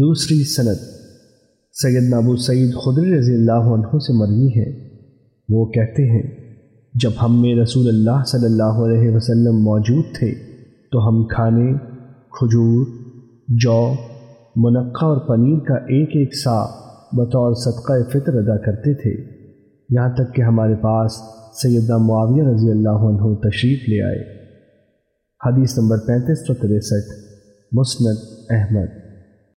دوسری صنعت سید ابو سعید خدری رضی اللہ عنہ سے مروی ہے۔ وہ کہتے ہیں، جب ہم میں رسول اللہ صلی اللہ علیہ وسلم موجود تھے، تو ہم کھانے، کھجور، جو، منقع اور پنیر کا ایک ایک سا بطور صدقہ فطر ادا کرتے تھے۔ یہاں تک کہ ہمارے پاس سیدنا معاویہ رضی اللہ عنہ تشریف لے آئے۔ حدیث نمبر پینتیس سو تریسٹھ، مسند احمد۔